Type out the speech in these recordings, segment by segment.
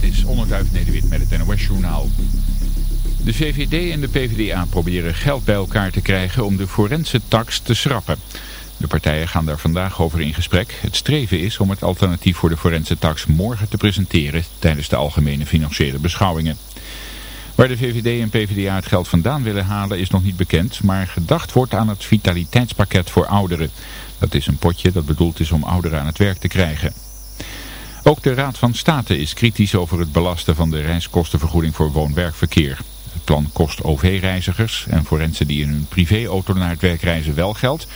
dit is Onderduif Nederwit met het NOS Journaal. De VVD en de PvdA proberen geld bij elkaar te krijgen om de forense tax te schrappen. De partijen gaan daar vandaag over in gesprek. Het streven is om het alternatief voor de forense tax morgen te presenteren tijdens de algemene financiële beschouwingen. Waar de VVD en PvdA het geld vandaan willen halen is nog niet bekend, maar gedacht wordt aan het vitaliteitspakket voor ouderen. Dat is een potje dat bedoeld is om ouderen aan het werk te krijgen. Ook de Raad van State is kritisch over het belasten van de reiskostenvergoeding voor woon-werkverkeer. Het plan kost OV-reizigers en voor mensen die in hun privéauto naar het werk reizen wel geld,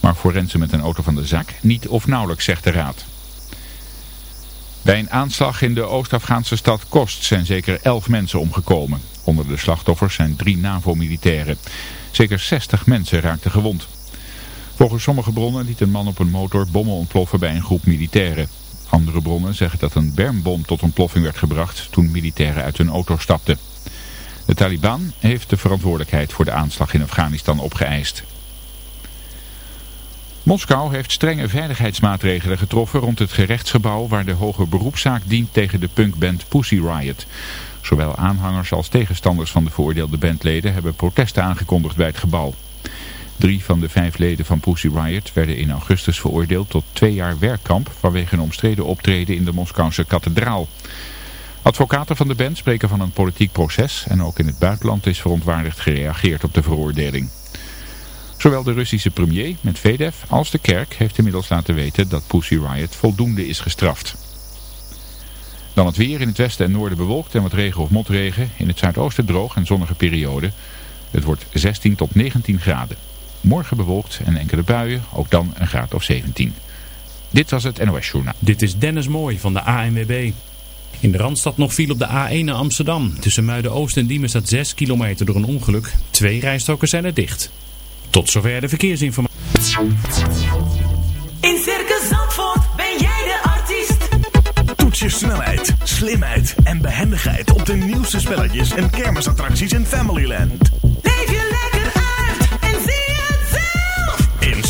maar voor mensen met een auto van de zak niet of nauwelijks, zegt de Raad. Bij een aanslag in de Oost-Afghaanse stad Kost zijn zeker elf mensen omgekomen. Onder de slachtoffers zijn drie NAVO-militairen. Zeker 60 mensen raakten gewond. Volgens sommige bronnen liet een man op een motor bommen ontploffen bij een groep militairen. Andere bronnen zeggen dat een bermbom tot ontploffing werd gebracht toen militairen uit hun auto stapten. De Taliban heeft de verantwoordelijkheid voor de aanslag in Afghanistan opgeëist. Moskou heeft strenge veiligheidsmaatregelen getroffen rond het gerechtsgebouw waar de hoge beroepszaak dient tegen de punkband Pussy Riot. Zowel aanhangers als tegenstanders van de veroordeelde bandleden hebben protesten aangekondigd bij het gebouw. Drie van de vijf leden van Pussy Riot werden in augustus veroordeeld tot twee jaar werkkamp vanwege een omstreden optreden in de Moskouse kathedraal. Advocaten van de band spreken van een politiek proces en ook in het buitenland is verontwaardigd gereageerd op de veroordeling. Zowel de Russische premier met Vedev als de kerk heeft inmiddels laten weten dat Pussy Riot voldoende is gestraft. Dan het weer in het westen en noorden bewolkt en wat regen of motregen. In het zuidoosten droog en zonnige periode. Het wordt 16 tot 19 graden. Morgen bewolkt en enkele buien, ook dan een graad of 17. Dit was het NOS Journaal. Dit is Dennis Mooi van de ANWB. In de Randstad nog viel op de A1 naar Amsterdam. Tussen Muiden-Oost en Diemen staat 6 kilometer door een ongeluk. Twee rijstroken zijn er dicht. Tot zover de verkeersinformatie. In Circus Zandvoort ben jij de artiest. Toets je snelheid, slimheid en behendigheid op de nieuwste spelletjes en kermisattracties in Familyland. Leef je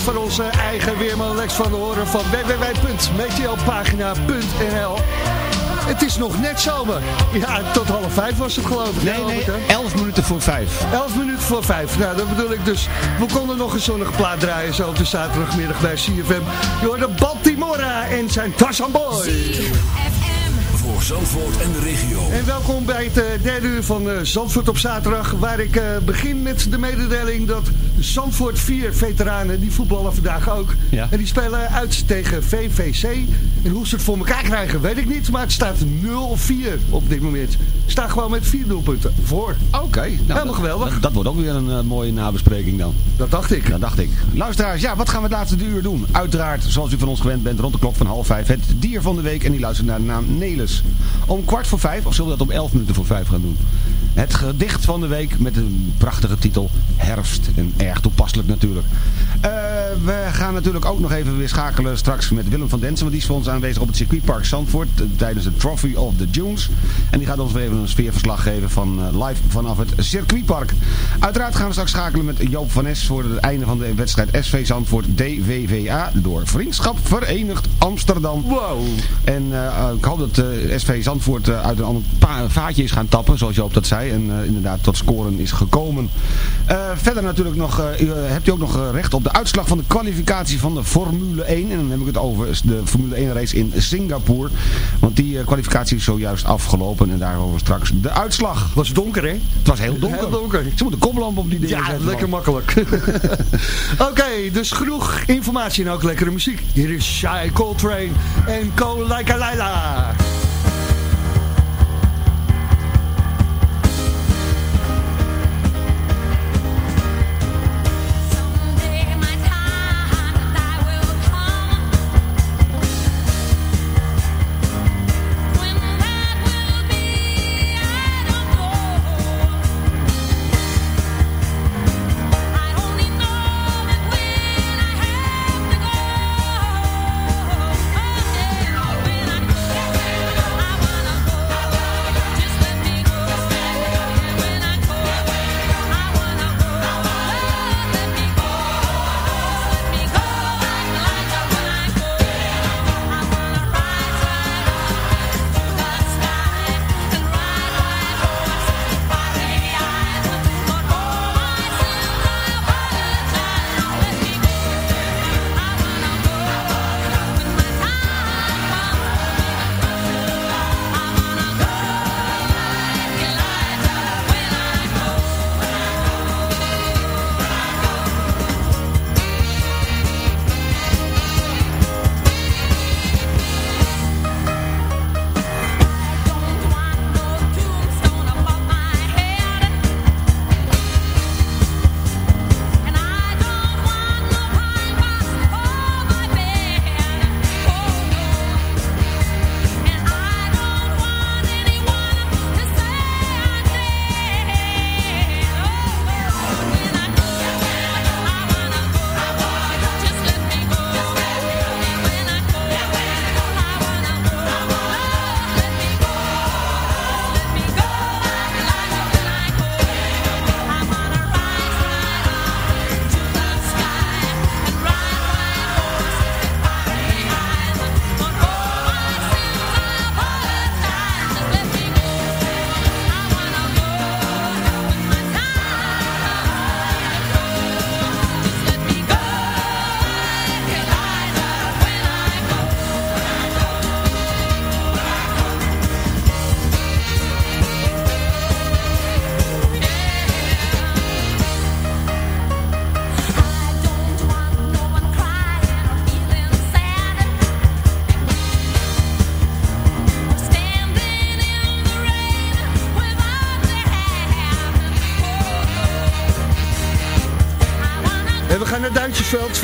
Van onze eigen weerman Lex van de Horen van www.meteopagina.nl Het is nog net zomer. Ja, tot half vijf was het geloof ik. Nee, hè, nee, Albert, hè? 11 minuten voor 5. 11 minuten voor 5. Nou, dat bedoel ik dus. We konden nog een zonnige plaat draaien zo op de zaterdagmiddag bij CFM. Je hoorde Baltimora en zijn Tarzan Boy. Voor Zandvoort en de regio. En welkom bij het eh, derde uur van eh, Zandvoort op zaterdag. Waar ik eh, begin met de mededeling dat Zandvoort 4 veteranen, die voetballen vandaag ook. Ja. En die spelen uit tegen VVC. En hoe ze het voor elkaar krijgen, weet ik niet. Maar het staat 0-4 op dit moment. Staat gewoon met vier doelpunten voor. Oké. nou, Helemaal dat- geweldig. Dat, dat wordt ook weer een eh, mooie nabespreking dan. Dat dacht ik. Dat dacht ik. Luisteraars, ja, wat gaan we het laatste uur doen? Uiteraard, zoals u van ons gewend bent, rond de klok van half vijf, het dier van de week. En die luistert naar de naam Nelis. Om kwart voor vijf, of zullen we dat om elf minuten voor vijf gaan doen? Het gedicht van de week met een prachtige titel, Herfst. En erg toepasselijk natuurlijk. Eh, we gaan natuurlijk ook nog even weer schakelen straks met Willem van Densen. Want die is voor ons aanwezig op het circuitpark Zandvoort eh, tijdens de Trophy of the Dunes. En die gaat ons weer even een sfeerverslag geven van eh, live vanaf het circuitpark. Uiteraard gaan we straks schakelen met Joop van Es voor het einde van de wedstrijd SV Zandvoort DWVA door Vriendschap Verenigd Amsterdam. Wow. En ik hoop dat SV Zandvoort uit een ander vaatje is gaan tappen, zoals Joop dat zei. En eh, inderdaad tot scoren is gekomen. Eh, verder natuurlijk nog, eh, hebt u ook nog recht op de uitslag van de kwalificatie van de Formule 1. En dan heb ik het over de Formule 1 race in Singapore. Want die kwalificatie is zojuist afgelopen en daarover straks de uitslag. Was donker, hè? Het was heel donker. Heel donker. Ze moeten koplamp op die dingen Ja, zetten. lekker makkelijk. Oké, dus genoeg informatie en ook lekkere muziek. Hier is Shy Coltrane en Ko Like a Laila.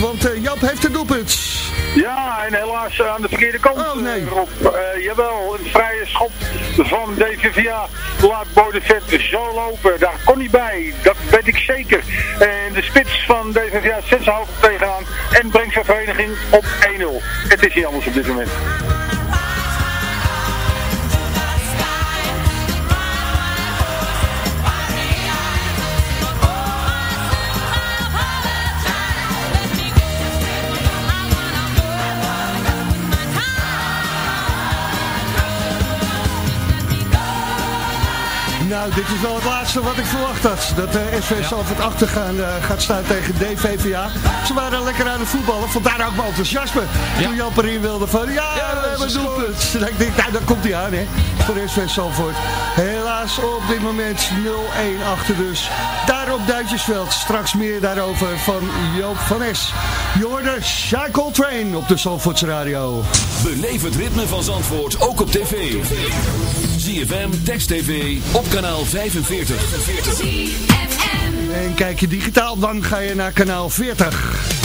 Want eh, Jap heeft een doelpunt. Ja, en helaas eh, aan de verkeerde kant. Oh, nee. eh, Rob. Jawel, een vrije schop van DVVA laat Bodevet zo lopen. Daar kon hij bij, dat weet ik zeker. En de spits van DVVA zet zijn hoofd tegenaan en brengt zijn vereniging op 1-0. Het is niet anders op dit moment. Nou, dit is wel het laatste wat ik verwacht had. Dat de SV Zalvoort achtergaan eh, gaat staan tegen DVVA. Ze waren lekker aan het voetballen. Vandaar ook mijn enthousiasme. Toen Jan erin wilde van, ja, we hebben een doelpunt. En ik denk, nou, daar komt hij aan, hè. Voor SV Zalvoort. Helaas op dit moment 0-1 achter dus. Daar op Duitsersveld. Straks meer daarover van Joop van Es. Je hoorde Shy Train op de Zalvoortse radio. Beleef het ritme van Zandvoort ook op tv. ZFM, Text TV, op kanaal 45. En kijk je digitaal, dan ga je naar kanaal 40.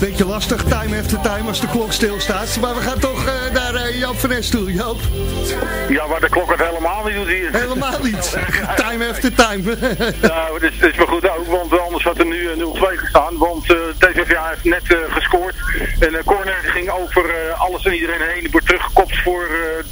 Beetje lastig, time after time, als de klok stilstaat. Maar we gaan toch eh, naar eh, Joop van Nes toe. Joop, Ja, waar de klok het helemaal niet doet hier. helemaal niet. time after time. Nou, het is, het is maar goed ook, want anders had er nu eh, 0-2 gestaan. Want eh TVVA heeft net gescoord. En uh, corner ging over alles en iedereen heen. Die wordt teruggekopt voor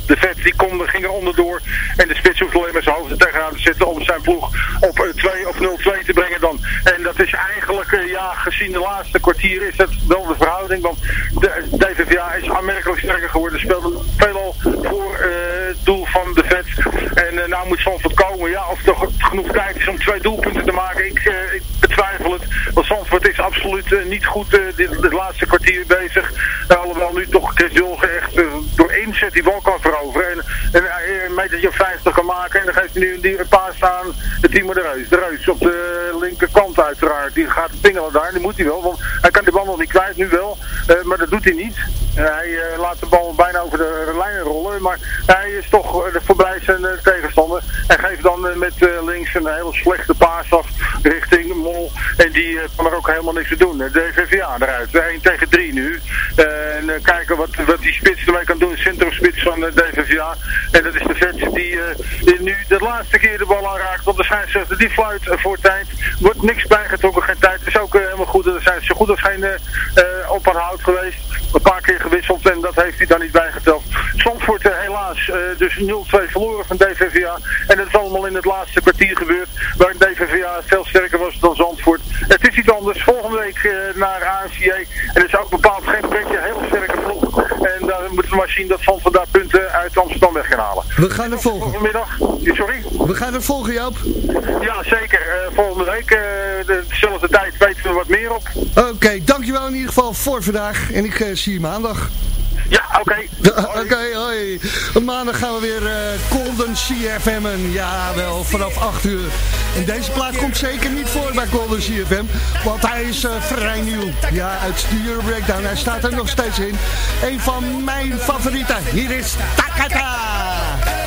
de vet. Die kon, ging er onderdoor. En de spits hoeft alleen maar zijn hoofd er tegenaan te zitten om zijn ploeg op eh, 2 of 0-2 te brengen dan. En dat is eigenlijk, eh, ja, gezien de laatste kwartier is dat wel de verhouding. Want de DVVA is aanmerkelijk sterker geworden. Speelde veelal voor eh, het doel van de vet. En eh, nou moet Zandvoort komen. Ja, of er genoeg tijd is om twee doelpunten te maken. Ik, betwijfel het. Want Zandvoort is absoluut niet goed dit, laatste kwartier bezig. Alhoewel nu toch Chris echt eh, door inzet die bal kan veroveren. En, hij een metertje of 50 kan maken. En dan geeft hij nu een, paas aan de Timo de Reus. De Reus op de linkerkant uiteraard. Die gaat pingelen daar. Die moet hij wel. Want hij kan de bal nog niet kwijt. Nu wel. Eh, maar dat doet hij niet. Eh, hij eh, laat de bal bijna over de lijn rollen. Maar hij is toch voorbij zijn tegenstander. En geeft dan met links een hele slechte paas af richting Mol. En die kan er ook helemaal niks te doen. De DVVA eruit. 1 tegen 3 nu. en kijken wat, wat die spits ermee kan doen. Centrumspits van de DVVA. En dat is de vet die, die nu de laatste keer de bal aanraakt. Want de scheidsrechter die fluit voor tijd. Wordt niks bijgetrokken. Geen tijd. Het is ook helemaal goed. Er zijn zo goed als geen hout geweest. Een paar keer gewisseld en dat heeft hij dan niet bijgeteld. Uh, helaas dus 0-2 verloren van DVVA. En dat is allemaal in het laatste kwartier gebeurd. Waarin DVVA veel sterker was dan Zandvoort. Het is iets anders. Volgende week naar ANCA. En het is ook bepaald geen beetje heel sterke ploeg. Dan moeten we maar zien dat Zandvoort daar punten uit Amsterdam weg gaan halen. We gaan er volgen. Vanmiddag. Sorry? We gaan er volgen Joop. Ja zeker. volgende week dezelfde tijd weten we wat meer op. Oké, okay, dankjewel in ieder geval voor vandaag. En ik zie je maandag. Ja, oké. Oké, hoi. Maandag gaan we weer uh, Golden CFM'en. Ja, wel, vanaf 8 uur. En deze plaat komt zeker niet voor bij Golden CFM. Want hij is uh, vrij nieuw. Ja, uit de Euro Breakdown. Hij staat er nog steeds in. Een van mijn favorieten. Hier is Takata.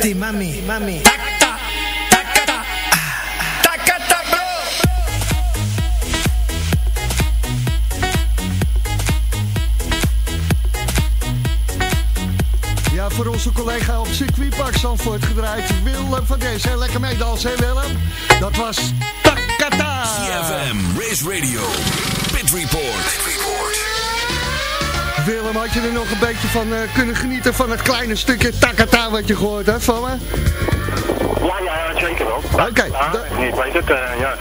Ti, mami, mami. Ja, voor onze collega op circuitpark Zandvoort gedraaid. Willem van deze. Lekker meedansen, hè Willem? Dat was Takata. CFM, Race Radio, Pit Report. Willem, had je er nog een beetje van eh, kunnen genieten van het kleine stukje takata wat je gehoord hebt van me? Ja, ja, zeker wel. Oké, Ja, da- ik weet het. eh, ja.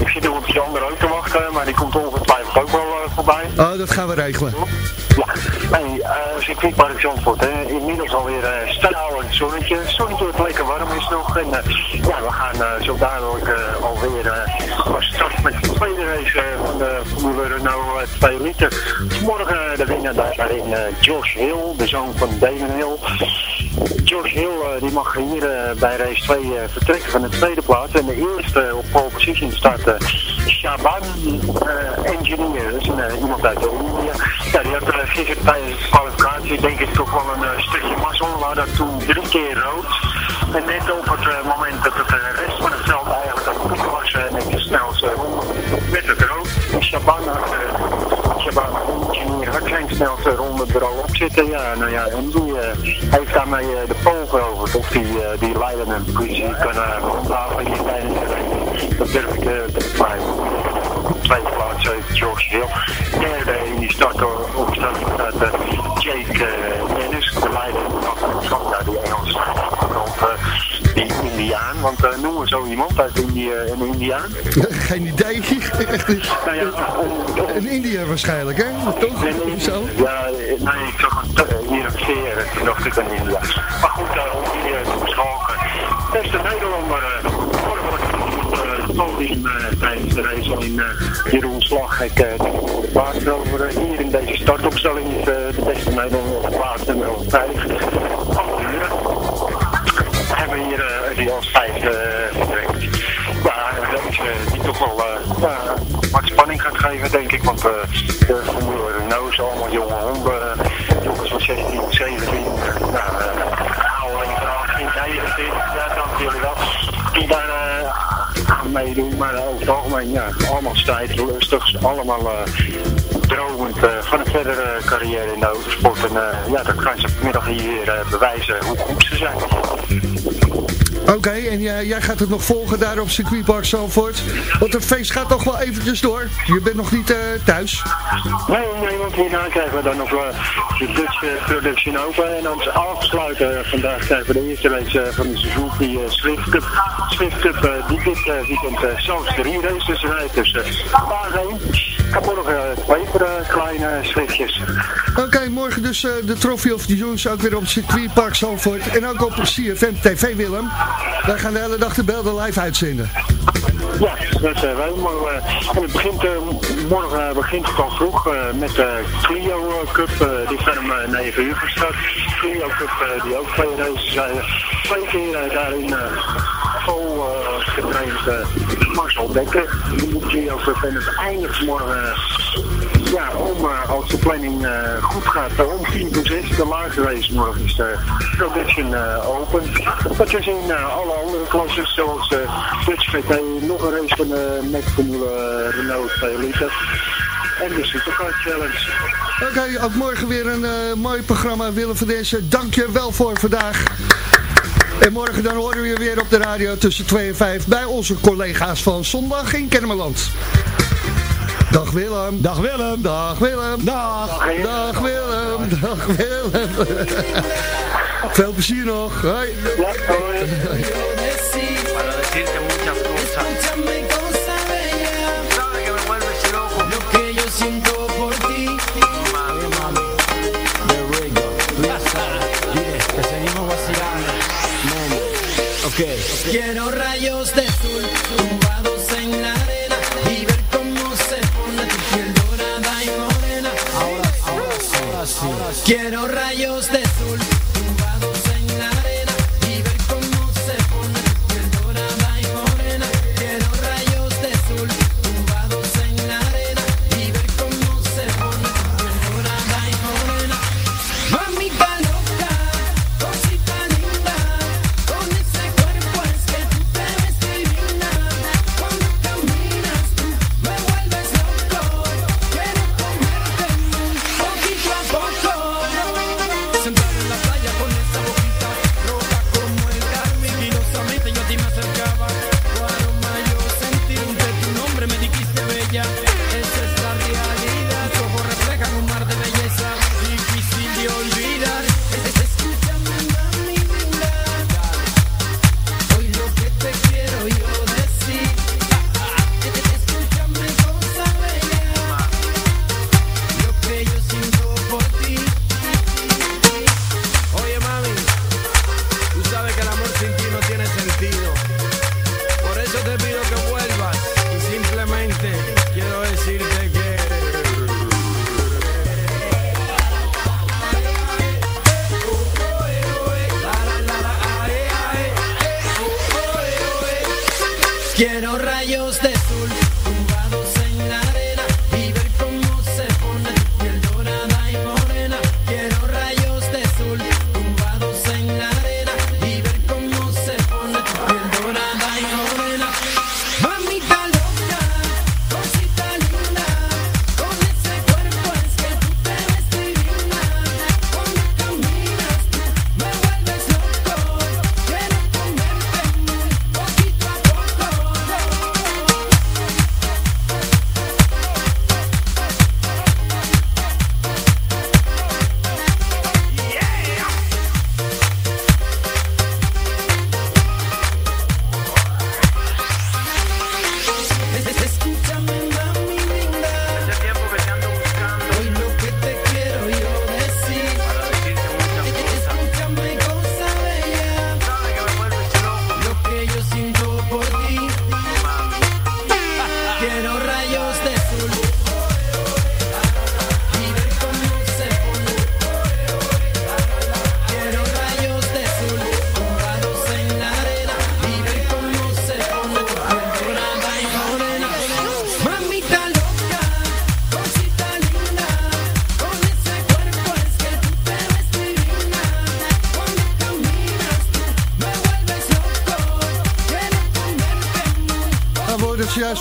Ik zit nog op die andere ook te wachten, maar die komt ongetwijfeld ook wel eh, voorbij. Oh, dat gaan we regelen. Ja, nee, uh, circuitpark Zandvoort, hè. inmiddels alweer uh, stralend zonnetje. Zonnetje wat lekker warm is nog. En ja, we gaan zo dadelijk alweer uh, start met tweede race uh, van de Formule Renault uh, 2 liter. Morgen de winnaar daarin Josh Hill, de zoon van Damon Hill. Josh Hill die mag hier bij race 2 uh, vertrekken van de tweede plaats. En de eerste op pole position staat Shaban Engineer. Dat is iemand uit India. Ja, die had gisteren tijdens de kwalificatie denk ik toch wel een stukje mazzel. We hadden toen drie keer rood. En net op het moment dat het rest van het eigenlijk snelste ronde, werd het rood. Shaban had, uh, Shaban Engineer had zijn snelste ronde er zitten. Ja, nou ja, en die uh, heeft daarmee uh, de pol veroverd. Of die, die leidende positie kan handhaven hier tijdens de. Dat durf ik te. Tweede plaats heeft George Hill. Derde in die start op start staat Jake Dennis, de leider van ja, die Indiaan. Want uh, noemen we zo iemand uit Indië een Indiaan? Geen idee. nou ja, een Indiër waarschijnlijk, hè? Toch? Nee, zo? Ja, nee, ik zag het uh, hier op zeer. Toen dacht ik een India. Maar goed, uh, om hier te beschalken. Beste Nederlander, uh, podium uh, tijdens de race in uh, Jeroen Slaghek uh, de plaats over uh, hier in deze startopstelling is uh, de beste Nederlander op plaats nummer 5. Die als vijfde een race uh, die toch wel ja, wat spanning gaat geven, denk ik. Want uh, de Formule Renault is allemaal jonge honden. Uh, jongens van 16, 17. Uh, nou, oude vooral 19, ja, dank jullie wel. Die daar aan meedoen. Maar over het algemeen, ja, allemaal strijdlustig. Allemaal dromend van een verdere carrière in de autosport. En uh, ja, dat gaan ze vanmiddag hier uh, bewijzen hoe goed ze zijn. Oké, en jij, gaat het nog volgen daar op circuitpark Zalvoort. Want het feest gaat toch wel eventjes door. Je bent nog niet uh, thuis. Nee, nee, want hierna krijgen we dan nog uh, de Dutch uh, Production Open. En dan afsluiten vandaag krijgen we de eerste race van de Suzuki Swift Cup. Swift Cup die dit weekend zelfs drie races rijdt. Dus daar En morgen twee voor de kleine Swiftjes. Oké, okay, morgen dus de Trophy of the Youth ook weer op circuitpark Zalvoort. En ook op CFM TV, Willem. Wij gaan de hele dag de beelden live uitzenden. Ja, dat zijn wij. Maar, en het begint, morgen begint het al vroeg met de Clio Cup. die van om 9 uur gestart. Clio Cup die ook twee races zijn. Twee keer daarin vol getraind Marcel Dekker. Die moet en het eindigt morgen ja, om, uh, als de planning uh, goed gaat, om 4 voor 6, de laagste race morgen is de Production Open. Dat is in alle andere klasses, zoals Dutch VT, nog een race van Formule Renault 2 liter. En de Supercar Challenge. Oké, okay, ook morgen weer een mooi programma. Willem van deze, dank je wel voor vandaag. En morgen dan horen we je weer op de radio tussen 2 en 5 bij onze collega's van Zondag in Kennemerland. Dag Willem. Dag Willem. Dag Willem. Dag. Dag Willem. Dag Willem. Veel plezier nog. Hoi. Ja, hoi. Okay. Quiero rayos de sol tumbados en la arena y ver cómo se pone tu piel dorada y morena. Ahora, ahora. Ahora sí. Quiero rayos de sol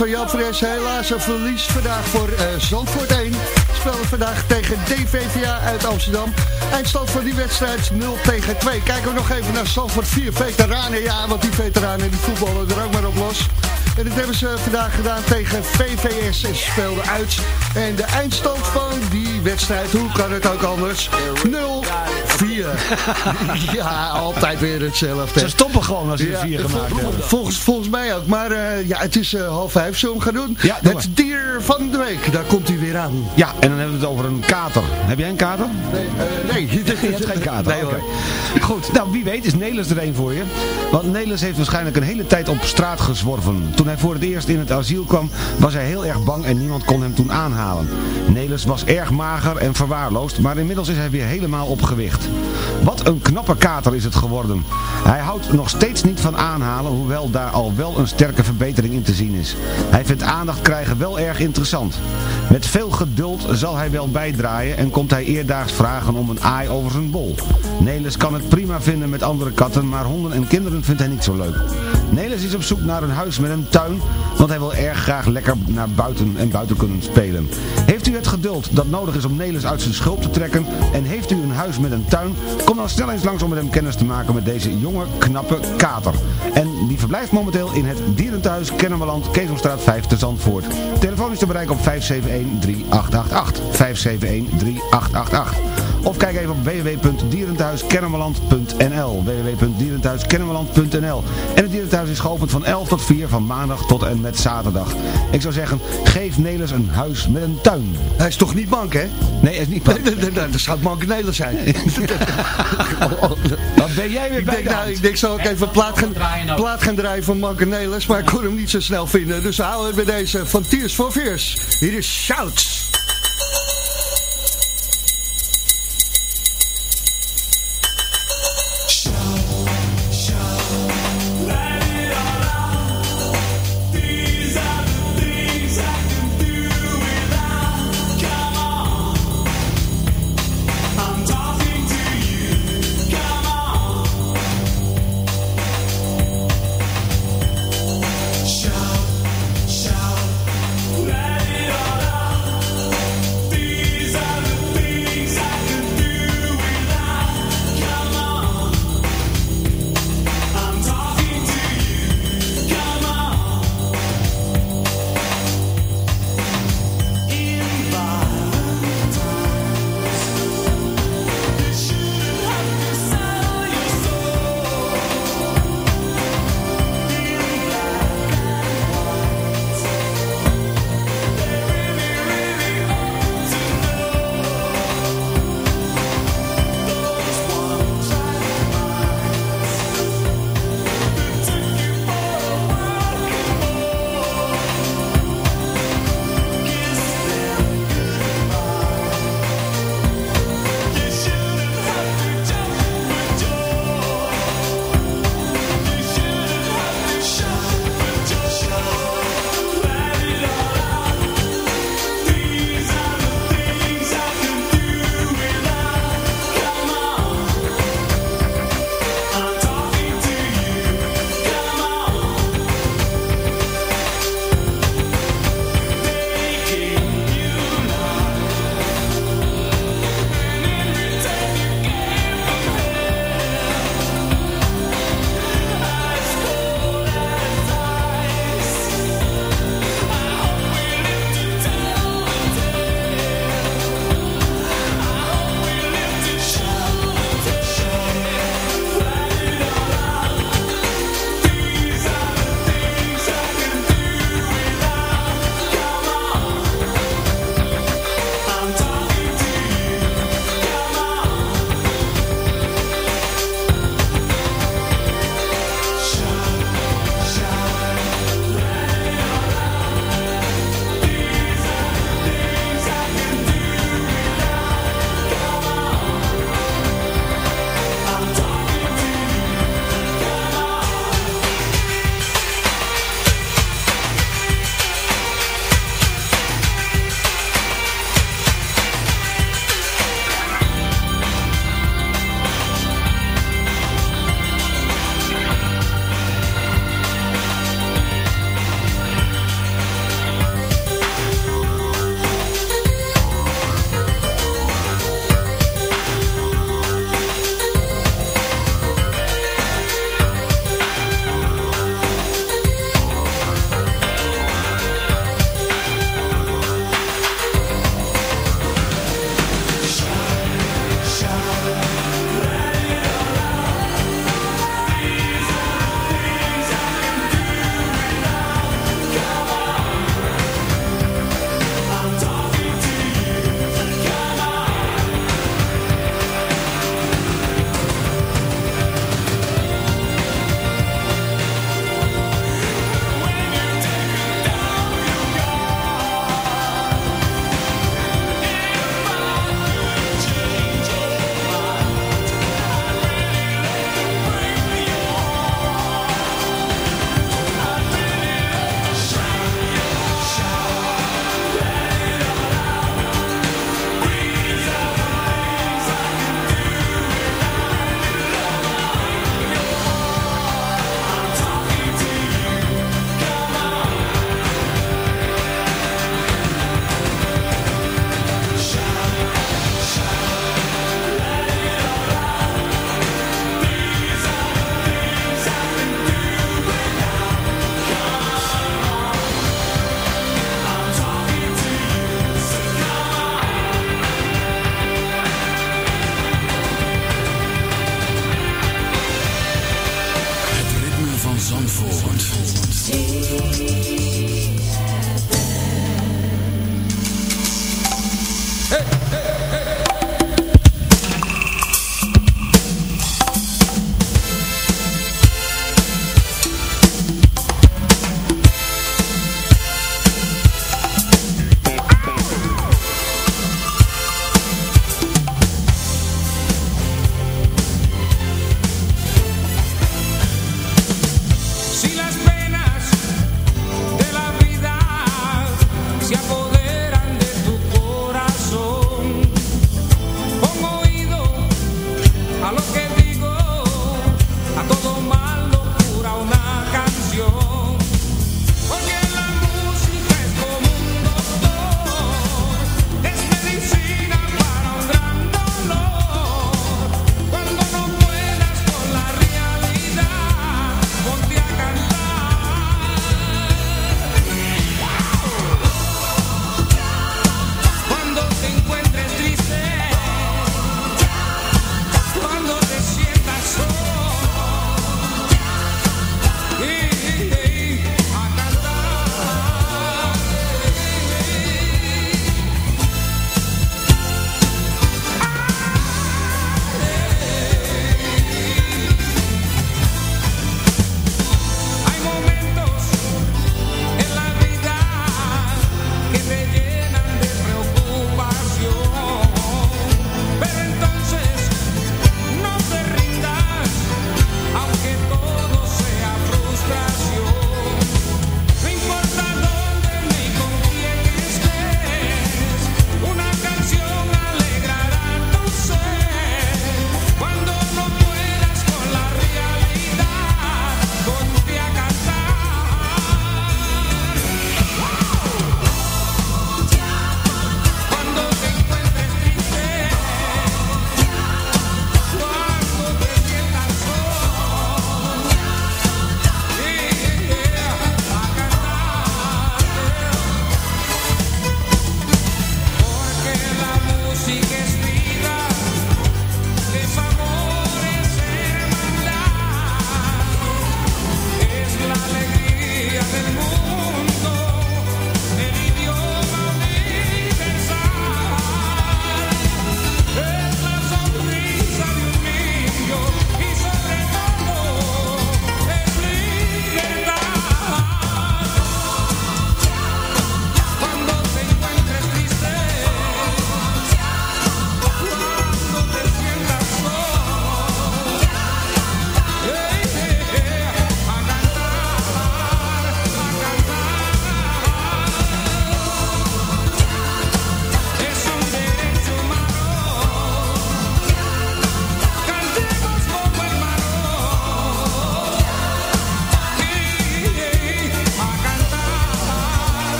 van Jan Fres. Helaas een verlies vandaag voor eh, Zandvoort 1. Spelen vandaag tegen DVVA uit Amsterdam. Eindstand van die wedstrijd 0 tegen 2. Kijken we nog even naar Zandvoort 4 veteranen. Ja, want die veteranen die voetballen er ook maar op los. En dat hebben ze vandaag gedaan tegen VVS en ze speelden uit. En de eindstand van die wedstrijd, hoe kan het ook anders? 0-4. ja, altijd weer hetzelfde. Ze stoppen gewoon als ze Ja, er vier vol- gemaakt hebben. Volgens, volgens mij ook. Maar eh, ja, het is eh, half vijf. Zullen we gaan doen? Ja, het dier van de week. Daar komt hij weer aan. Ja, en dan hebben we het over een kater. Heb jij een kater? Nee, eh, nee. Je hebt geen kater. Nee hoor. Goed, nou wie weet is Nelis er een voor je. Want Nelis heeft waarschijnlijk een hele tijd op straat gezworven. Toen hij voor het eerst in het asiel kwam, was hij heel erg bang en niemand kon hem toen aanhalen. Nelis was erg mager en verwaarloosd, maar inmiddels is hij weer helemaal op gewicht. Wat een knappe kater is het geworden. Hij houdt nog steeds niet van aanhalen, hoewel daar al wel een sterke verbetering in te zien is. Hij vindt aandacht krijgen wel erg interessant. Met veel geduld zal hij wel bijdraaien en komt hij eerdaags vragen om een aai over zijn bol. Nelis kan het prima vinden met andere katten, maar honden en kinderen vindt hij niet zo leuk. Nelis is op zoek naar een huis met een tuin, want hij wil erg graag lekker naar buiten en buiten kunnen spelen. Heeft u het geduld dat nodig is om Nelis uit zijn schulp te trekken en heeft u een huis met een tuin, kom dan snel eens langs om met hem kennis te maken met deze jonge, knappe kater. En die verblijft momenteel in het dierenthuis Kennemerland, Keesomstraat 5 te Zandvoort. Telefoon is te bereiken op 571-3888. 571-3888. Of kijk even op www.dierenthuiskennemerland.nl www.dierenthuiskennemerland.nl En het dierenthuis is geopend van 11 tot 4 van maandag tot en met zaterdag. Ik zou zeggen, geef Nelis een huis met een tuin. Hij is toch niet mank, hè? Nee, hij is niet bang. Dat zou het mank Nederland zijn. Wat ben jij weer Ik bij denk, de nou, ik denk, zal ik even plaat gaan, plaat gaan draaien van Mank Nelis, maar ik kon hem niet zo snel vinden. Dus we houden het bij deze van Tears for Fears. Hier is Shouts.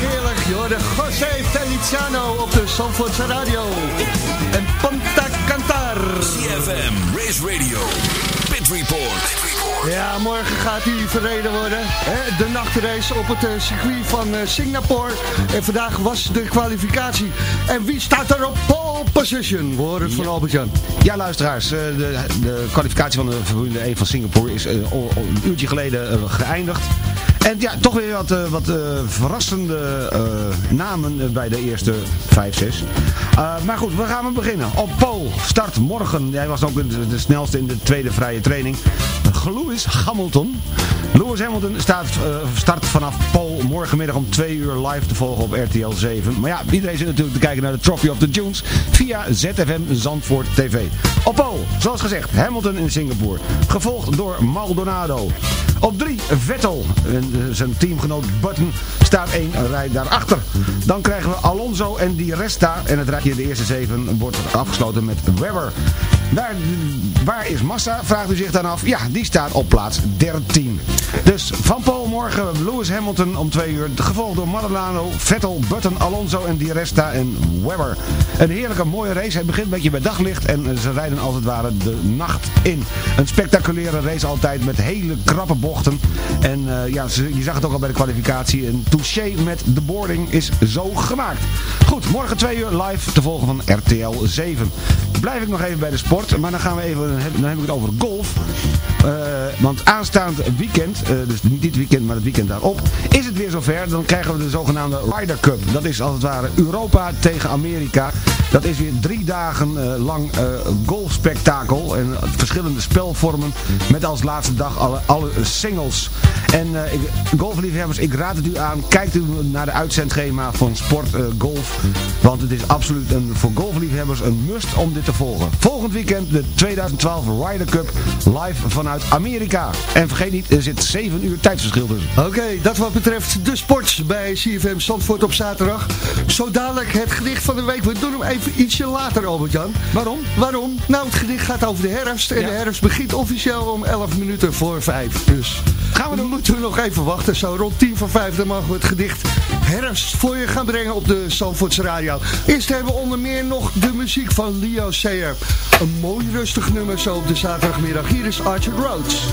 Heerlijk. Je hoorde José Feliciano op de Zandvoortse Radio. En Panta Cantar. CFM, Race Radio, Pit Report. Ja, morgen gaat hij verreden worden. Hè? De nachtrace op het eh, circuit van eh, Singapore. En vandaag was de kwalificatie. En wie staat er op pole position? We horen het van Albert-Jan. Ja, luisteraars, eh, de, de kwalificatie van de Formule 1 van Singapore is een uurtje geleden geëindigd. En ja, toch weer wat, eh, wat eh, verrassende eh, namen bij de eerste 5, 6. maar goed, we gaan beginnen. Op Pole start morgen. Hij was ook de, snelste in de tweede vrije training. Lewis Hamilton. Lewis Hamilton staat, start vanaf Pole morgenmiddag om 2 uur live te volgen op RTL 7. Maar ja, iedereen zit natuurlijk te kijken naar de Trophy of the Dunes via ZFM Zandvoort TV. Op Pole, zoals gezegd, Hamilton in Singapore. Gevolgd door Maldonado. Op 3 Vettel. En, eh, zijn teamgenoot Button staat één rij daarachter. Dan krijgen we Alonso en Di Resta. En het rijtje in de eerste 7 wordt afgesloten met Webber. Daar, waar is Massa, vraagt u zich dan af. Ja, die staat op plaats 13. Dus van Paul morgen Lewis Hamilton om 2 uur. Gevolgd door Maldonado, Vettel, Button, Alonso en Di Resta en Webber. Een heerlijke mooie race. Het begint een beetje bij daglicht en ze rijden als het ware de nacht in. Een spectaculaire race altijd met hele krappe bochten. En eh, ja, je zag het ook al bij de kwalificatie. Een touché met de boarding is zo gemaakt. Goed, morgen 2 uur live te volgen van RTL 7. Blijf ik nog even bij de sport, maar dan gaan we even, dan heb ik het over golf. Eh, want aanstaand weekend, eh, dus niet dit weekend, maar het weekend daarop, is het weer zover. Dan krijgen we de zogenaamde Ryder Cup. Dat is als het ware Europa tegen Amerika. Dat is weer drie dagen eh, lang eh golfspektakel en verschillende spelvormen. Met als laatste dag alle, singles. En eh, ik, golfliefhebbers, ik raad het u aan. Kijkt u naar de uitzendschema van Sport eh, Golf. Want het is absoluut een, voor golfliefhebbers een must om dit te volgen. Volgend weekend de 2012 Ryder Cup live vanuit Amerika. En vergeet niet, er zit 7 uur tijdsverschil tussen. Oké, dat wat betreft de sport bij CFM Zandvoort op zaterdag. Zo dadelijk het gedicht van de week. We doen hem even ietsje later, Albert-Jan. Waarom? Waarom? Nou, het gedicht gaat over de herfst. En Ja. de herfst begint officieel om 11 minuten voor 5. Dus gaan we dan moeten we nog even wachten. Zo rond 10 voor 5 dan mogen we het gedicht herfst voor je gaan brengen op de Zandvoortse radio. Eerst hebben we onder meer nog de muziek van Leo Sayer. Een mooi rustig nummer zo op de zaterdagmiddag. Hier is Archer Rhodes.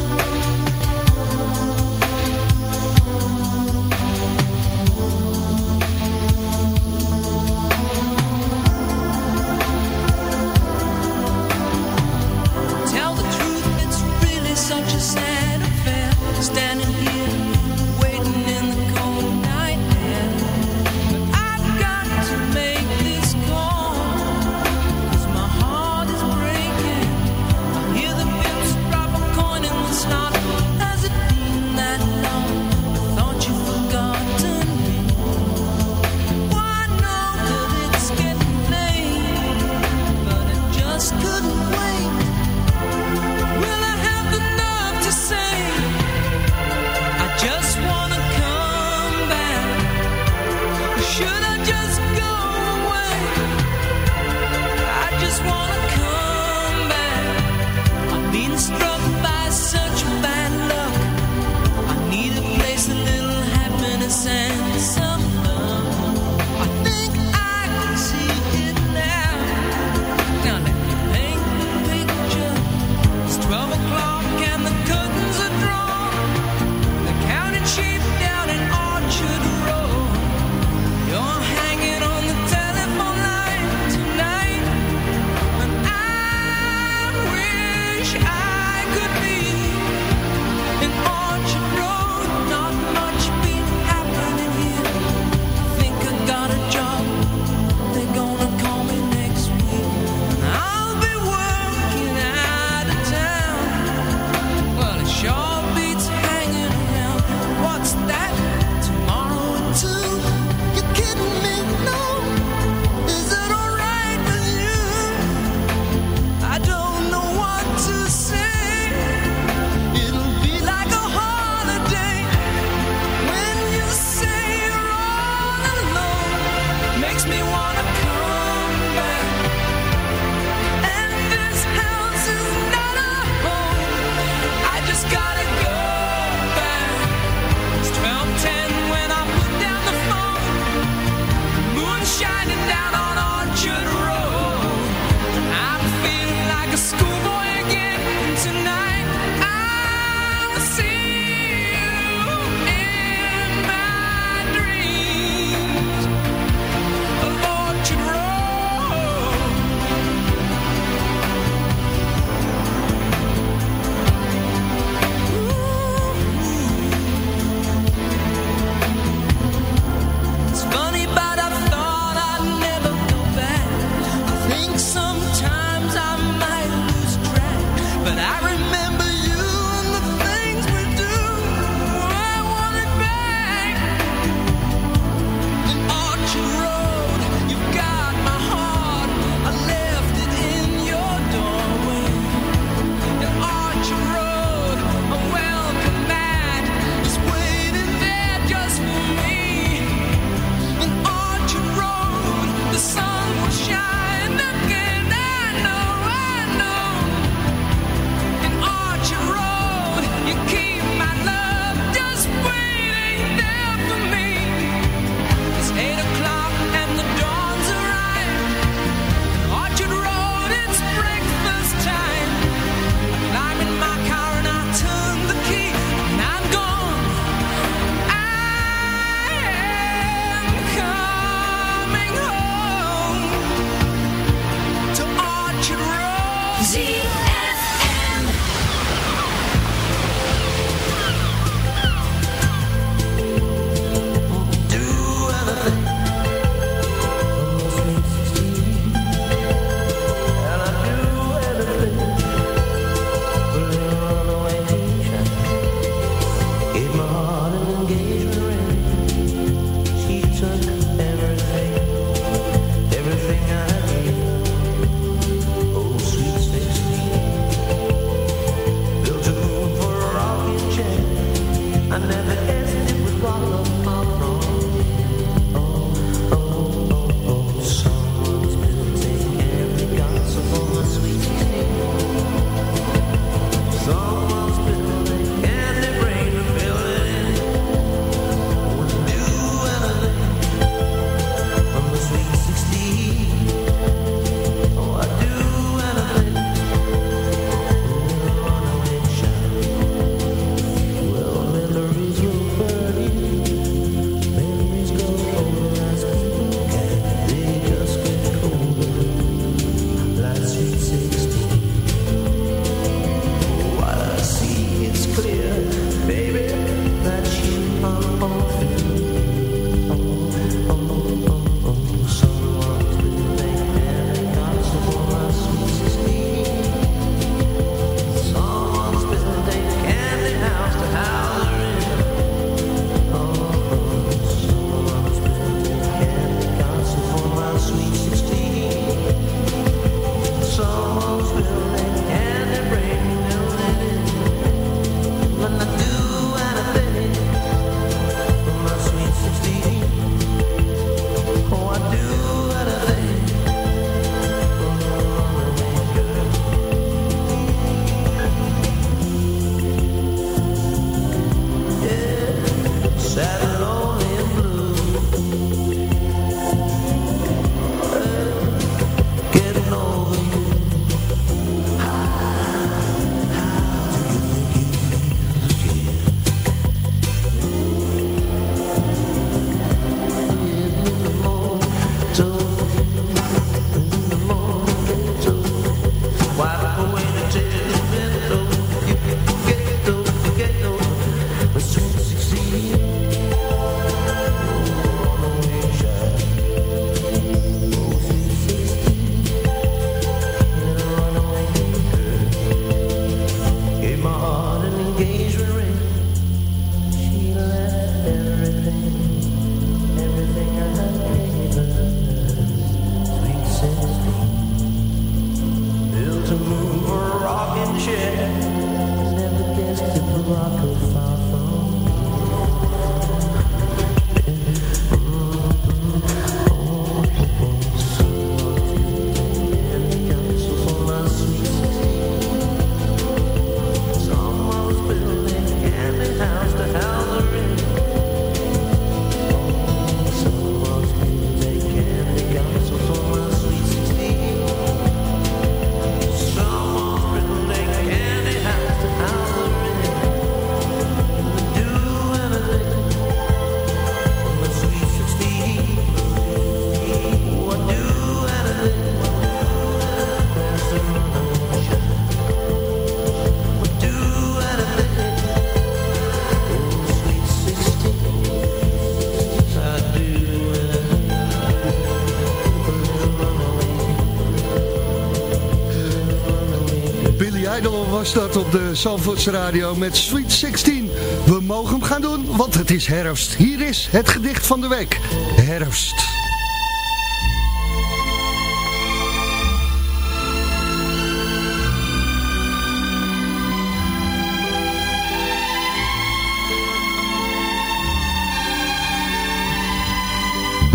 Was op de Zandvoorts Radio met Sweet 16. We mogen hem gaan doen, want het is herfst. Hier is het gedicht van de week. Herfst.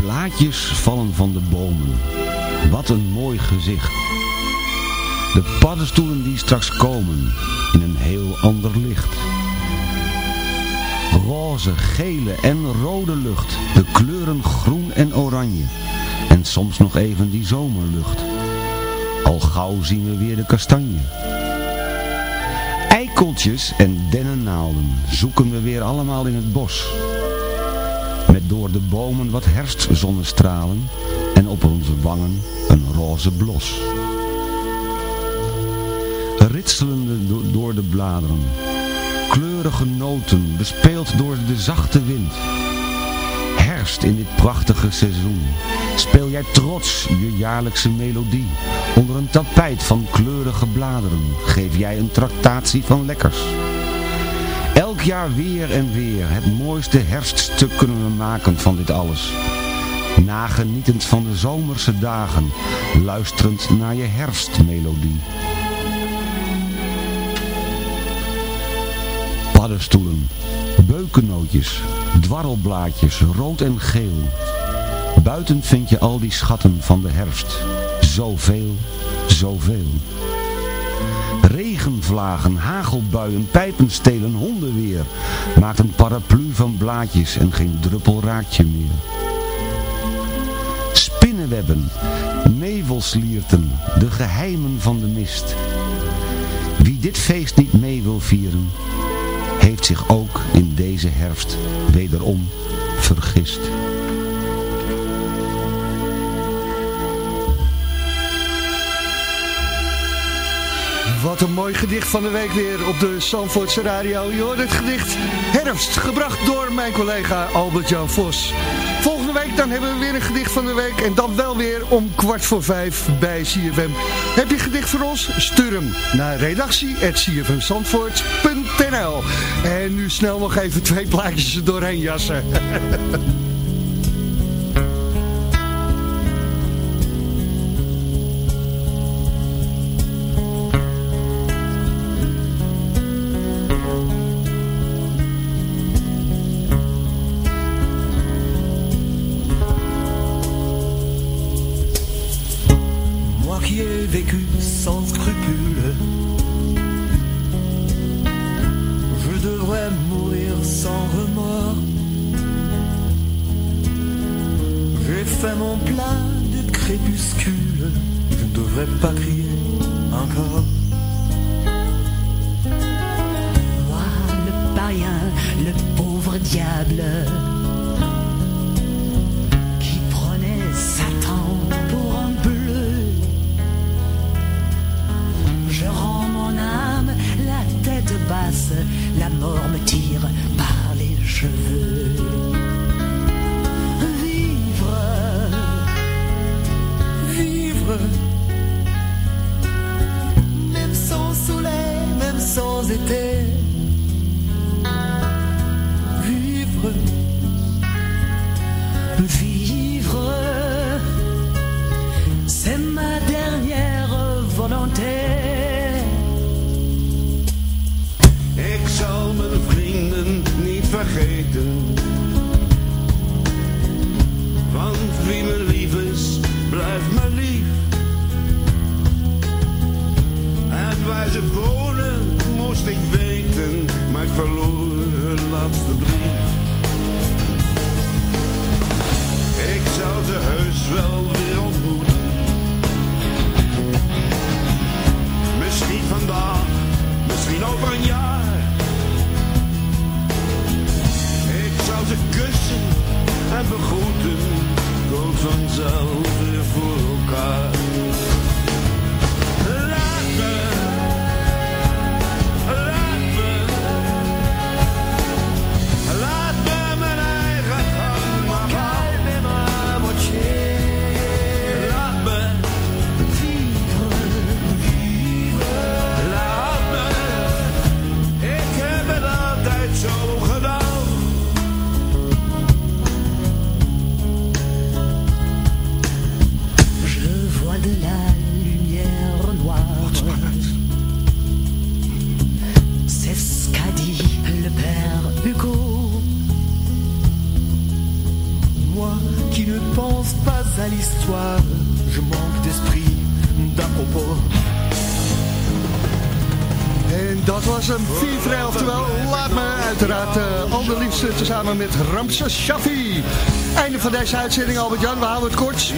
Blaadjes vallen van de bomen. Wat een mooi gezicht. De paddenstoelen die straks komen in een heel ander licht. Roze, gele en rode lucht. De kleuren groen en oranje. En soms nog even die zomerlucht. Al gauw zien we weer de kastanje. Eikeltjes en dennennaalden zoeken we weer allemaal in het bos. Met door de bomen wat herfstzonnestralen en op onze wangen een roze blos. Ritselende do- door de bladeren, kleurige noten bespeeld door de zachte wind. Herfst in dit prachtige seizoen, speel jij trots je jaarlijkse melodie. Onder een tapijt van kleurige bladeren geef jij een tractatie van lekkers. Elk jaar weer en weer het mooiste herfststuk kunnen we maken van dit alles. Nagenietend van de zomerse dagen, luisterend naar je herfstmelodie. Paddenstoelen, beukennootjes, dwarrelblaadjes, rood en geel. Buiten vind je al die schatten van de herfst. Zoveel, zoveel. Regenvlagen, hagelbuien, pijpenstelen, hondenweer. Maakt een paraplu van blaadjes en geen druppel raakt je meer. Spinnenwebben, nevelslierten, de geheimen van de mist. Wie dit feest niet mee wil vieren, heeft zich ook in deze herfst wederom vergist. Wat een mooi gedicht van de week weer op de Zandvoortse Radio. Je hoort het gedicht Herfst, gebracht door mijn collega Albert-Jan Vos. Volgende week dan hebben we weer een gedicht van de week en dan wel weer om kwart voor vijf bij CFM. Heb je gedicht voor ons? Stuur hem naar redactie.cfmzandvoort.nl En nu snel nog even twee plaatjes er doorheen jassen. Shaffi. Einde van deze uitzending, Albert-Jan, we houden het kort.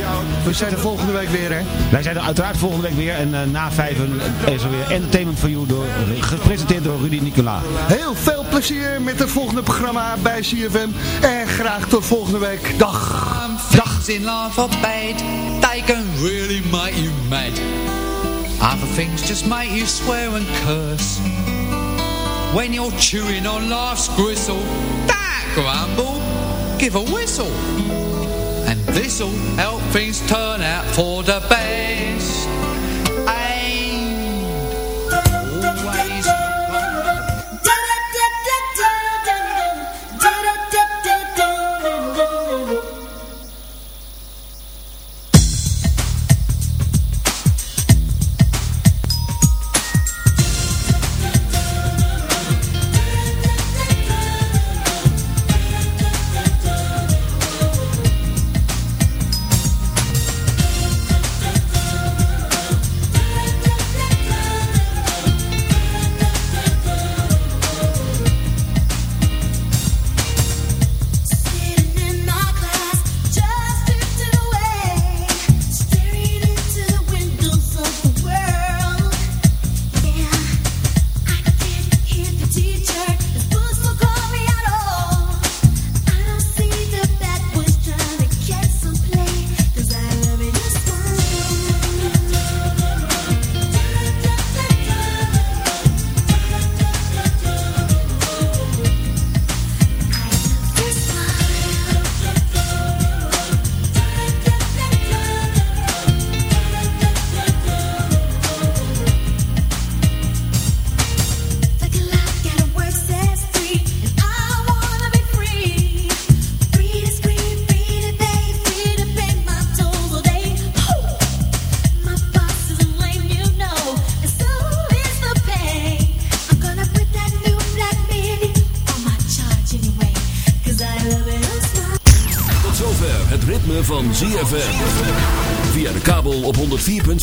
We zijn er volgende week weer, hè? Wij zijn er uiteraard volgende week weer. En uh, na vijven is er weer Entertainment for You, door, gepresenteerd door Rudy Nicola. Heel veel plezier met het volgende programma bij CFM. En graag tot volgende week. Dag. Dag. in life are bad. They can really make you mad. Other things just make you swear and curse. When you're chewing on life's gristle, grumble, give a whistle. And this'll help things turn out for the best.